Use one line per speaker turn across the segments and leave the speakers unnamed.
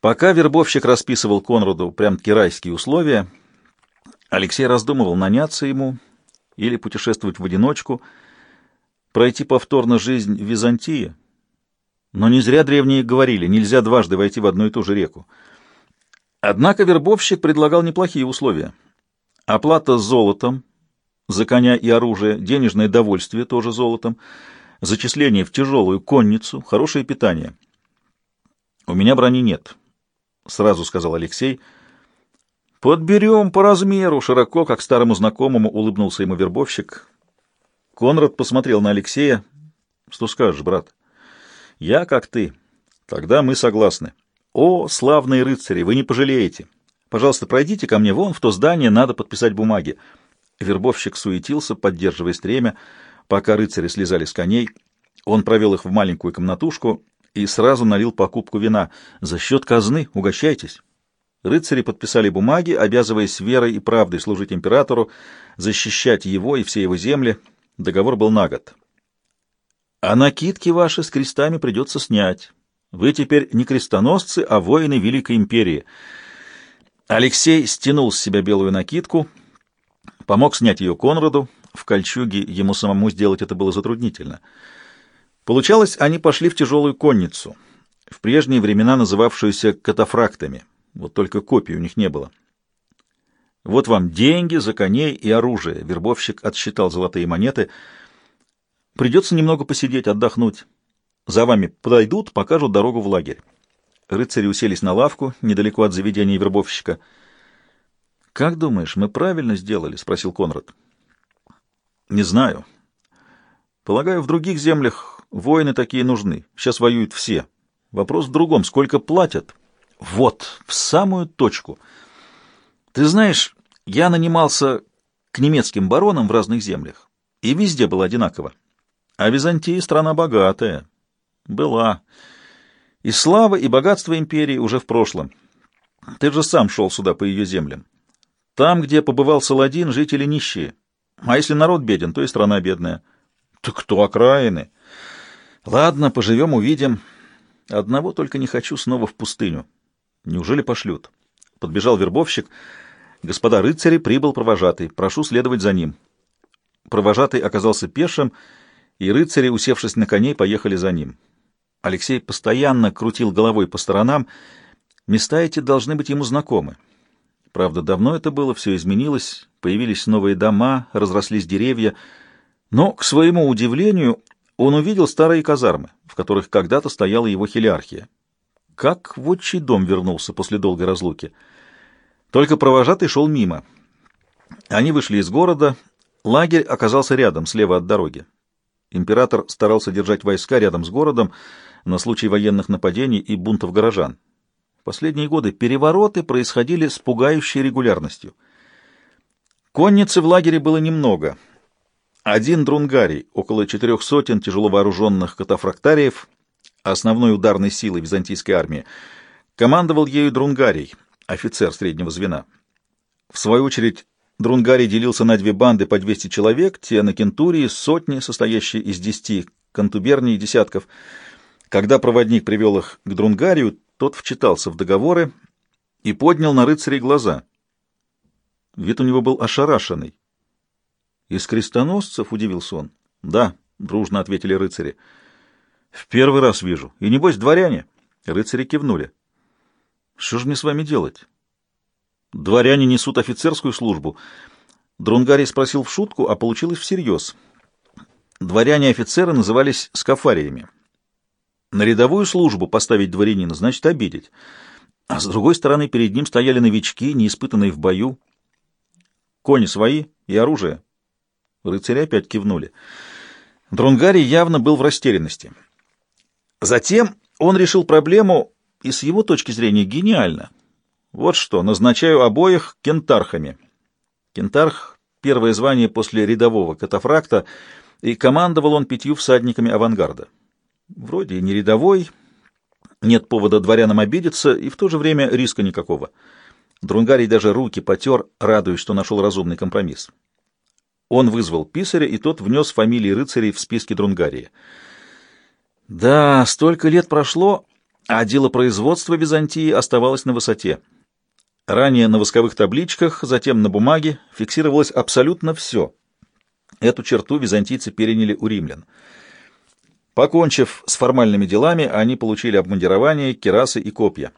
Пока вербовщик расписывал Конраду прям-таки райские условия, Алексей раздумывал, наняться ему или путешествовать в одиночку, пройти повторно жизнь в Византии. Но не зря древние говорили, нельзя дважды войти в одну и ту же реку. Однако вербовщик предлагал неплохие условия. Оплата золотом за коня и оружие, денежное довольствие тоже золотом, зачисление в тяжелую конницу, хорошее питание. «У меня брони нет», — сразу сказал Алексей. «Подберем по размеру», — широко, как старому знакомому, улыбнулся ему вербовщик. Конрад посмотрел на Алексея. «Что скажешь, брат?» «Я как ты. Тогда мы согласны». «О, славные рыцари, вы не пожалеете! Пожалуйста, пройдите ко мне вон в то здание, надо подписать бумаги». Вербовщик суетился, поддерживая стремя, пока рыцари слезали с коней. Он провел их в маленькую комнатушку и сразу налил покупку вина. «За счет казны угощайтесь». Рыцари подписали бумаги, обязываясь верой и правдой служить императору, защищать его и все его земли. Договор был на год. «А накидки ваши с крестами придется снять». Вы теперь не крестоносцы, а воины Великой Империи. Алексей стянул с себя белую накидку, помог снять ее Конраду. В кольчуге ему самому сделать это было затруднительно. Получалось, они пошли в тяжелую конницу, в прежние времена называвшуюся катафрактами. Вот только копий у них не было. Вот вам деньги за коней и оружие. Вербовщик отсчитал золотые монеты. Придется немного посидеть, отдохнуть. За вами подойдут, покажут дорогу в лагерь. Рыцари уселись на лавку, недалеко от заведения вербовщика. — Как думаешь, мы правильно сделали? — спросил Конрад. — Не знаю. Полагаю, в других землях воины такие нужны. Сейчас воюют все. Вопрос в другом. Сколько платят? Вот, в самую точку. Ты знаешь, я нанимался к немецким баронам в разных землях, и везде было одинаково. А Византия — страна богатая. Была. И слава, и богатство империи уже в прошлом. Ты же сам шел сюда по ее землям. Там, где побывал Саладин, жители нищие. А если народ беден, то и страна бедная. Так кто окраины? Ладно, поживем, увидим. Одного только не хочу снова в пустыню. Неужели пошлют? Подбежал вербовщик. Господа рыцари, прибыл провожатый. Прошу следовать за ним. Провожатый оказался пешим, и рыцари, усевшись на коней, поехали за ним. Алексей постоянно крутил головой по сторонам. Места эти должны быть ему знакомы. Правда, давно это было, все изменилось, появились новые дома, разрослись деревья. Но, к своему удивлению, он увидел старые казармы, в которых когда-то стояла его хилиархия. Как в отчий дом вернулся после долгой разлуки. Только провожатый шел мимо. Они вышли из города, лагерь оказался рядом, слева от дороги. Император старался держать войска рядом с городом, на случай военных нападений и бунтов горожан. В последние годы перевороты происходили с пугающей регулярностью. Конницы в лагере было немного. Один друнгарий, около четырех сотен тяжело вооруженных катафрактариев, основной ударной силой византийской армии, командовал ею друнгарий, офицер среднего звена. В свою очередь, Друнгарий делился на две банды по 200 человек, те на Кентурии, сотни, состоящие из десяти контуберний и десятков – когда проводник привел их к Друнгарию, тот вчитался в договоры и поднял на рыцарей глаза. Вид у него был ошарашенный. «Из крестоносцев?» — удивился он. «Да», — дружно ответили рыцари. «В первый раз вижу. И небось дворяне?» Рыцари кивнули. «Что же мне с вами делать?» «Дворяне несут офицерскую службу». Друнгарий спросил в шутку, а получилось всерьез. Дворяне-офицеры назывались скафариями. На рядовую службу поставить дворянина значит обидеть. А с другой стороны, перед ним стояли новички, не испытанные в бою. Кони свои и оружие. Рыцари опять кивнули. Дронгарий явно был в растерянности. Затем он решил проблему, и с его точки зрения гениально. Вот что, назначаю обоих кентархами. Кентарх — первое звание после рядового катафракта, и командовал он пятью всадниками авангарда. Вроде не рядовой, нет повода дворянам обидеться, и в то же время риска никакого. Друнгарий даже руки потер, радуясь, что нашел разумный компромисс. Он вызвал писаря, и тот внес фамилии рыцарей в списки Друнгарии. Да, столько лет прошло, а делопроизводство Византии оставалось на высоте. Ранее на восковых табличках, затем на бумаге фиксировалось абсолютно все. Эту черту византийцы переняли у римлян. Покончив с формальными делами, они получили обмундирование, керасы и копья.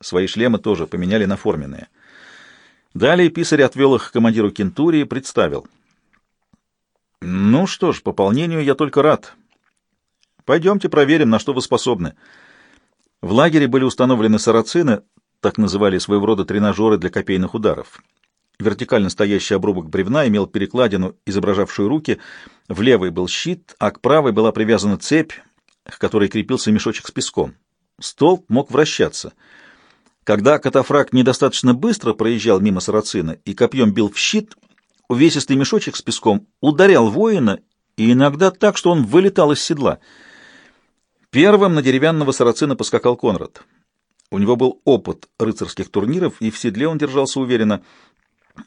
Свои шлемы тоже поменяли на форменные. Далее писарь отвел их к командиру Кентурии и представил. «Ну что ж, пополнению я только рад. Пойдемте проверим, на что вы способны». В лагере были установлены сарацины, так называли своего рода тренажеры для копейных ударов. Вертикально стоящий обрубок бревна имел перекладину, изображавшую руки, в левой был щит, а к правой была привязана цепь, к которой крепился мешочек с песком. Столб мог вращаться — когда катафракт недостаточно быстро проезжал мимо сарацина и копьем бил в щит, увесистый мешочек с песком ударял воина, и иногда так, что он вылетал из седла. Первым на деревянного сарацина поскакал Конрад. У него был опыт рыцарских турниров, и в седле он держался уверенно.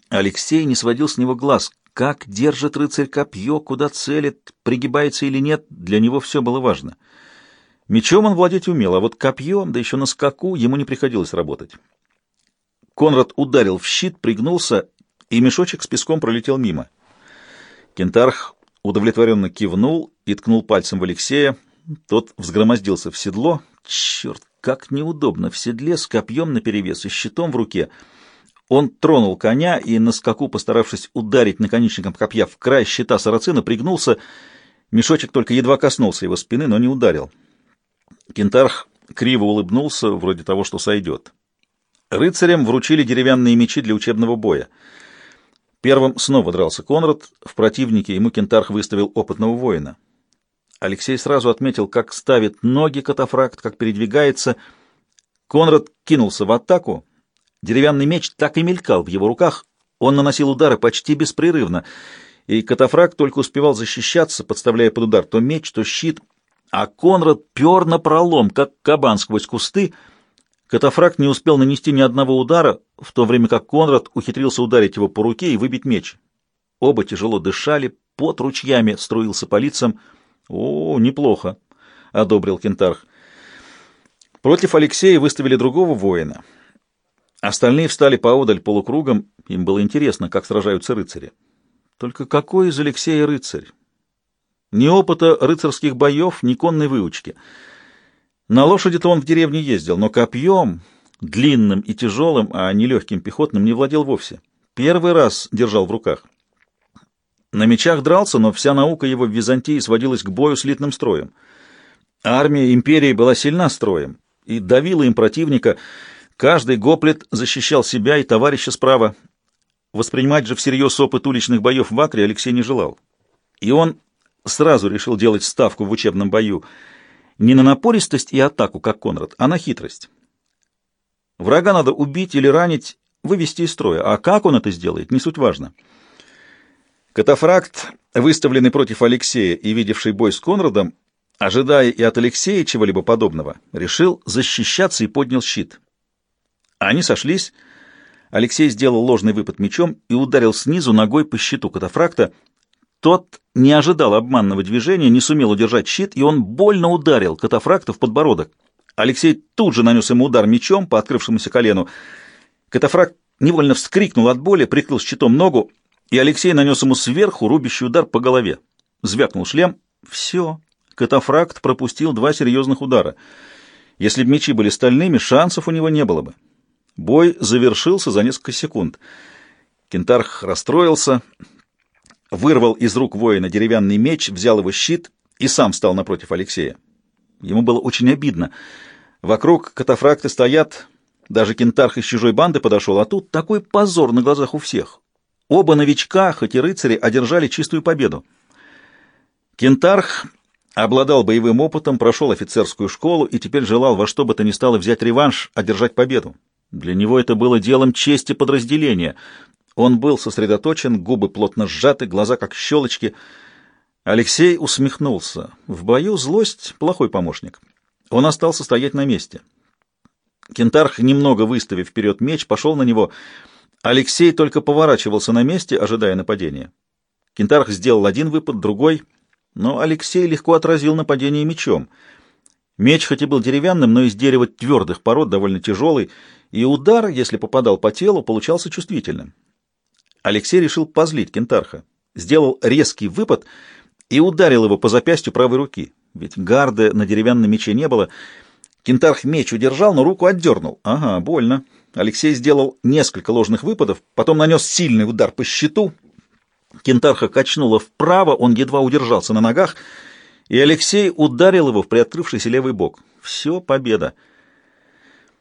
Алексей не сводил с него глаз. Как держит рыцарь копье, куда целит, пригибается или нет, для него все было важно — Мечом он владеть умел, а вот копьем, да еще на скаку, ему не приходилось работать. Конрад ударил в щит, пригнулся, и мешочек с песком пролетел мимо. Кентарх удовлетворенно кивнул и ткнул пальцем в Алексея. Тот взгромоздился в седло. Черт, как неудобно в седле с копьем наперевес и щитом в руке. Он тронул коня и, на скаку, постаравшись ударить наконечником копья в край щита сарацина, пригнулся. Мешочек только едва коснулся его спины, но не ударил. Кентарх криво улыбнулся, вроде того, что сойдет. Рыцарям вручили деревянные мечи для учебного боя. Первым снова дрался Конрад, в противнике ему Кентарх выставил опытного воина. Алексей сразу отметил, как ставит ноги катафракт, как передвигается. Конрад кинулся в атаку. Деревянный меч так и мелькал в его руках. Он наносил удары почти беспрерывно, и катафракт только успевал защищаться, подставляя под удар то меч, то щит — а Конрад пер на пролом, как кабан сквозь кусты. Катафракт не успел нанести ни одного удара, в то время как Конрад ухитрился ударить его по руке и выбить меч. Оба тяжело дышали, пот ручьями струился по лицам. «О, неплохо», — одобрил Кентарх. Против Алексея выставили другого воина. Остальные встали поодаль полукругом, им было интересно, как сражаются рыцари. Только какой из Алексея рыцарь? Ни опыта рыцарских боев, ни конной выучки. На лошади-то он в деревне ездил, но копьем, длинным и тяжелым, а не легким пехотным, не владел вовсе. Первый раз держал в руках. На мечах дрался, но вся наука его в Византии сводилась к бою с литным строем. Армия империи была сильна строем и давила им противника. Каждый гоплет защищал себя и товарища справа. Воспринимать же всерьез опыт уличных боев в Акре Алексей не желал. И он сразу решил делать ставку в учебном бою не на напористость и атаку, как Конрад, а на хитрость. Врага надо убить или ранить, вывести из строя, а как он это сделает, не суть важно. Катафракт, выставленный против Алексея и видевший бой с Конрадом, ожидая и от Алексея чего-либо подобного, решил защищаться и поднял щит. Они сошлись. Алексей сделал ложный выпад мечом и ударил снизу ногой по щиту катафракта, тот не ожидал обманного движения, не сумел удержать щит, и он больно ударил катафракта в подбородок. Алексей тут же нанес ему удар мечом по открывшемуся колену. Катафракт невольно вскрикнул от боли, прикрыл щитом ногу, и Алексей нанес ему сверху рубящий удар по голове. Звякнул шлем. Все. Катафракт пропустил два серьезных удара. Если бы мечи были стальными, шансов у него не было бы. Бой завершился за несколько секунд. Кентарх расстроился, вырвал из рук воина деревянный меч, взял его щит и сам стал напротив Алексея. Ему было очень обидно. Вокруг катафракты стоят, даже кентарх из чужой банды подошел, а тут такой позор на глазах у всех. Оба новичка, хоть и рыцари, одержали чистую победу. Кентарх обладал боевым опытом, прошел офицерскую школу и теперь желал во что бы то ни стало взять реванш, одержать победу. Для него это было делом чести подразделения, он был сосредоточен, губы плотно сжаты, глаза как щелочки. Алексей усмехнулся. В бою злость — плохой помощник. Он остался стоять на месте. Кентарх, немного выставив вперед меч, пошел на него. Алексей только поворачивался на месте, ожидая нападения. Кентарх сделал один выпад, другой, но Алексей легко отразил нападение мечом. Меч хоть и был деревянным, но из дерева твердых пород довольно тяжелый, и удар, если попадал по телу, получался чувствительным. Алексей решил позлить кентарха. Сделал резкий выпад и ударил его по запястью правой руки, ведь гарды на деревянном мече не было. Кентарх меч удержал, но руку отдернул. Ага, больно. Алексей сделал несколько ложных выпадов, потом нанес сильный удар по щиту. Кентарха качнуло вправо, он едва удержался на ногах, и Алексей ударил его в приоткрывшийся левый бок. Все, победа.